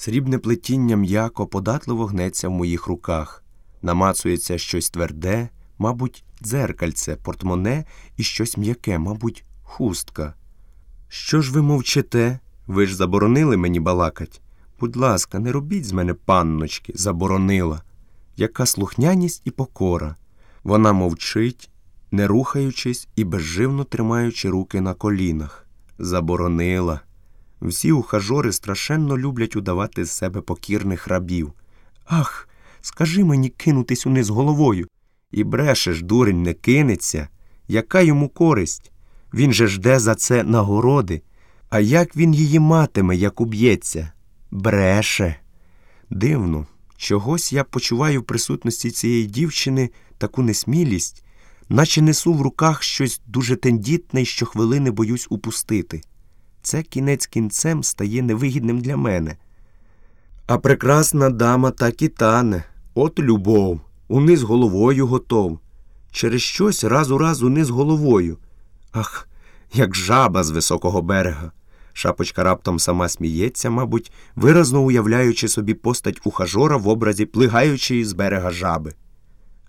Срібне плетіння м'яко податливо гнеться в моїх руках. Намацується щось тверде, мабуть, дзеркальце, портмоне і щось м'яке, мабуть, хустка. Що ж ви мовчите? Ви ж заборонили мені балакать? Будь ласка, не робіть з мене панночки, заборонила. Яка слухняність і покора. Вона мовчить, не рухаючись і безживно тримаючи руки на колінах. Заборонила. Всі ухажори страшенно люблять удавати з себе покірних рабів. Ах, скажи мені кинутись униз головою. І брешеш, дурень, не кинеться. Яка йому користь? Він же жде за це нагороди. А як він її матиме, як уб'ється? Бреше. Дивно, чогось я почуваю в присутності цієї дівчини таку несмілість, наче несу в руках щось дуже тендітне і щохвилини боюсь упустити. Це кінець кінцем стає невигідним для мене. А прекрасна дама так і тане, от любов, униз головою готов. Через щось раз у раз униз головою. Ах, як жаба з високого берега. Шапочка раптом сама сміється, мабуть, виразно уявляючи собі постать ухажора в образі плигаючої з берега жаби.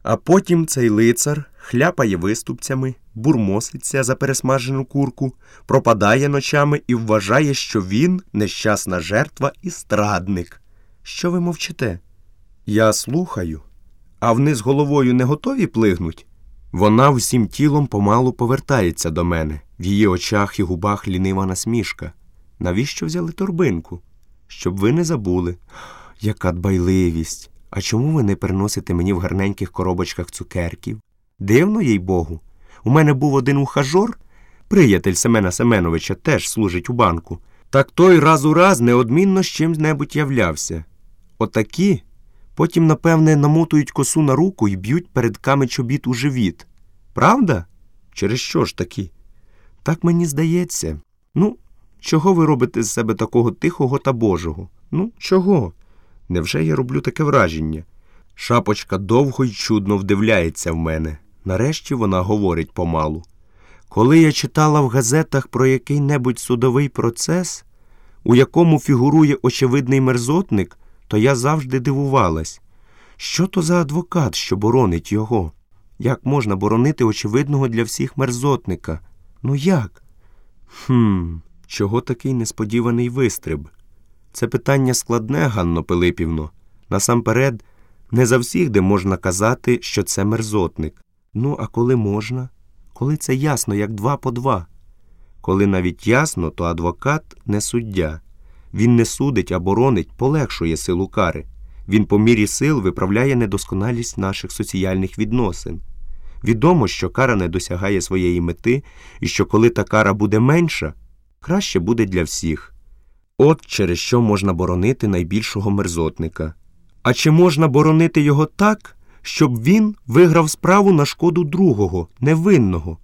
А потім цей лицар хляпає виступцями, бурмоситься за пересмажену курку, пропадає ночами і вважає, що він нещасна жертва і страдник. Що ви мовчите? Я слухаю, а вниз головою не готові плигнуть? Вона всім тілом помалу повертається до мене, в її очах і губах лінива насмішка. Навіщо взяли торбинку? Щоб ви не забули. Яка дбайливість! А чому ви не приносите мені в гарненьких коробочках цукерків? Дивно, їй Богу. У мене був один ухажор, приятель Семена Семеновича теж служить у банку. Так той раз у раз неодмінно з чим-небудь являвся. Отакі потім, напевне, намотують косу на руку і б'ють передками чобіт у живіт. Правда? Через що ж такі? Так мені здається. Ну, чого ви робите з себе такого тихого та божого? Ну, чого? Невже я роблю таке враження? Шапочка довго й чудно вдивляється в мене. Нарешті вона говорить помалу. Коли я читала в газетах про який-небудь судовий процес, у якому фігурує очевидний мерзотник, то я завжди дивувалась. Що то за адвокат, що боронить його? Як можна боронити очевидного для всіх мерзотника? Ну як? Хм, чого такий несподіваний вистриб? Це питання складне, Ганно Пилипівно. Насамперед, не завсігди можна казати, що це мерзотник. Ну, а коли можна? Коли це ясно, як два по два. Коли навіть ясно, то адвокат не суддя. Він не судить, а боронить, полегшує силу кари. Він по мірі сил виправляє недосконалість наших соціальних відносин. Відомо, що кара не досягає своєї мети, і що коли та кара буде менша, краще буде для всіх. От через що можна боронити найбільшого мерзотника. А чи можна боронити його так, щоб він виграв справу на шкоду другого, невинного?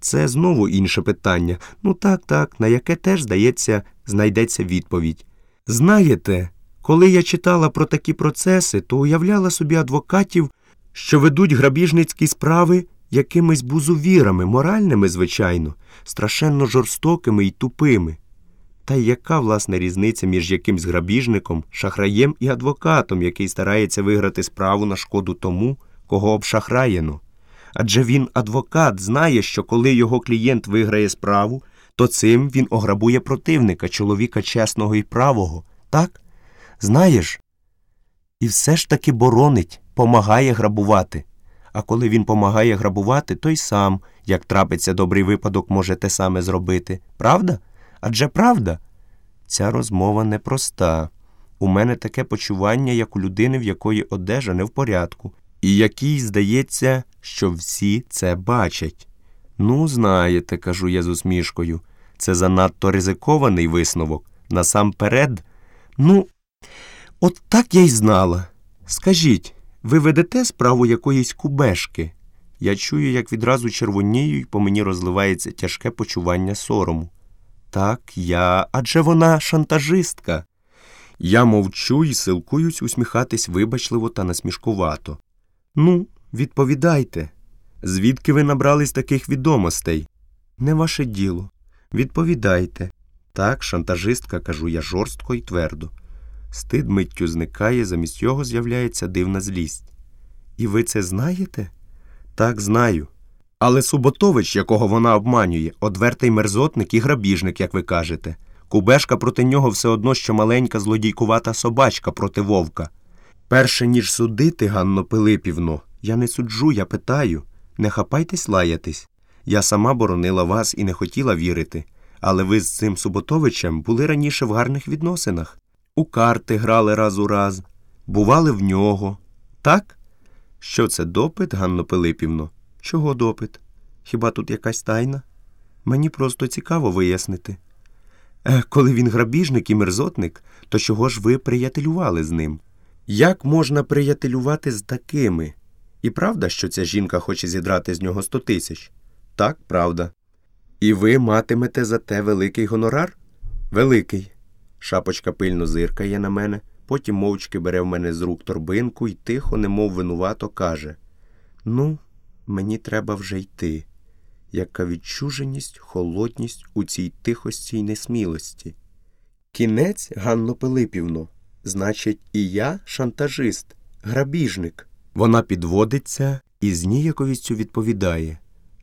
Це знову інше питання. Ну так, так, на яке теж, здається, знайдеться відповідь. Знаєте, коли я читала про такі процеси, то уявляла собі адвокатів, що ведуть грабіжницькі справи якимись бузувірами, моральними, звичайно, страшенно жорстокими і тупими. Та яка, власне, різниця між якимсь грабіжником, шахраєм і адвокатом, який старається виграти справу на шкоду тому, кого обшахраєно? Адже він, адвокат, знає, що коли його клієнт виграє справу, то цим він ограбує противника, чоловіка чесного і правого, так? Знаєш? І все ж таки боронить, помагає грабувати. А коли він помагає грабувати, то й сам, як трапиться добрий випадок, може те саме зробити. Правда? Адже правда? Ця розмова непроста. У мене таке почування, як у людини, в якої одежа не в порядку, і якій здається, що всі це бачать. Ну, знаєте, кажу я з усмішкою, це занадто ризикований висновок. Насамперед, ну, от так я й знала. Скажіть, ви ведете справу якоїсь кубешки? Я чую, як відразу червонію, і по мені розливається тяжке почування сорому. Так, я, адже вона шантажистка. Я мовчу і силкуюсь усміхатись вибачливо та насмішкувато. Ну, відповідайте. Звідки ви набрались таких відомостей? Не ваше діло. Відповідайте. Так, шантажистка, кажу я жорстко і твердо. Стид миттю зникає, замість його з'являється дивна злість. І ви це знаєте? Так, знаю. Але Суботович, якого вона обманює, одвертий мерзотник і грабіжник, як ви кажете. Кубешка проти нього все одно, що маленька злодійкувата собачка проти вовка. Перше, ніж судити, Ганно Пилипівно, я не суджу, я питаю. Не хапайтесь лаятись. Я сама боронила вас і не хотіла вірити. Але ви з цим Суботовичем були раніше в гарних відносинах. У карти грали раз у раз, бували в нього. Так? Що це допит, Ганно Пилипівно? Чого допит? Хіба тут якась тайна? Мені просто цікаво вияснити. Е, коли він грабіжник і мерзотник, то чого ж ви приятелювали з ним? Як можна приятелювати з такими? І правда, що ця жінка хоче зідрати з нього сто тисяч? Так, правда. І ви матимете за те великий гонорар? Великий. Шапочка пильно зиркає на мене, потім мовчки бере в мене з рук торбинку і тихо, немов винувато, каже Ну, мені треба вже йти. Яка відчуженість, холодність у цій тихості й несмілості. Кінець, Ганно Пилипівно, значить, і я шантажист, грабіжник. Вона підводиться і з ніяковістю відповідає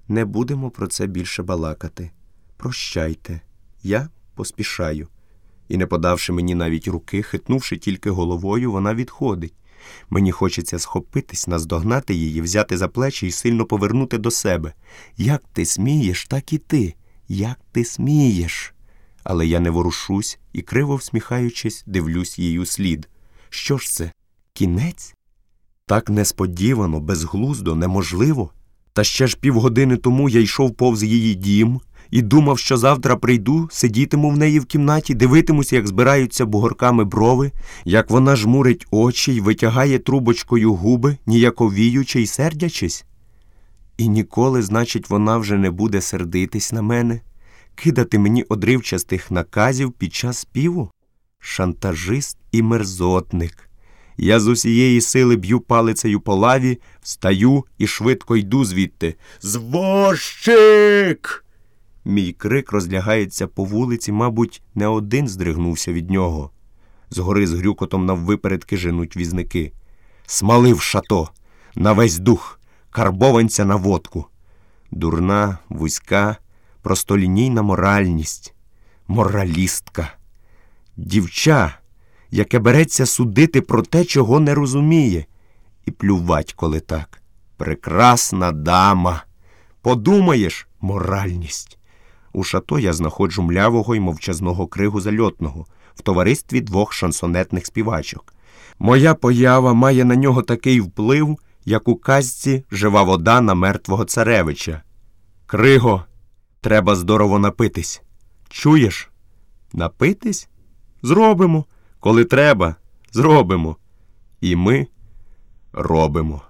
Не будемо про це більше балакати. Прощайте, я поспішаю. І, не подавши мені навіть руки, хитнувши тільки головою, вона відходить. Мені хочеться схопитись, наздогнати її, взяти за плечі і сильно повернути до себе. Як ти смієш, так і ти. Як ти смієш. Але я не ворушусь і, криво всміхаючись, дивлюсь їй у слід. Що ж це? Кінець? Так несподівано, безглуздо, неможливо. Та ще ж півгодини тому я йшов повз її дім і думав, що завтра прийду, сидітиму в неї в кімнаті, дивитимусь, як збираються бугорками брови, як вона жмурить очі й витягає трубочкою губи, ніяковіючи й сердячись. І ніколи, значить, вона вже не буде сердитись на мене, кидати мені одривчастих наказів під час співу? Шантажист і мерзотник. Я з усієї сили б'ю палицею по лаві, встаю і швидко йду звідти. Звозчик! Мій крик розлягається по вулиці, мабуть, не один здригнувся від нього. Згори з грюкотом наввипередки женуть візники. Смалив шато, на весь дух, карбованця на водку. Дурна, вузька, простолінійна моральність, моралістка, дівча, яке береться судити про те, чого не розуміє, і плювать, коли так. Прекрасна дама. Подумаєш, моральність. У шато я знаходжу млявого й мовчазного кригу зальотного в товаристві двох шансонетних співачок. Моя поява має на нього такий вплив, як у казці жива вода на мертвого царевича. Криго, треба здорово напитись. Чуєш? Напитись? Зробимо. Коли треба, зробимо. І ми робимо.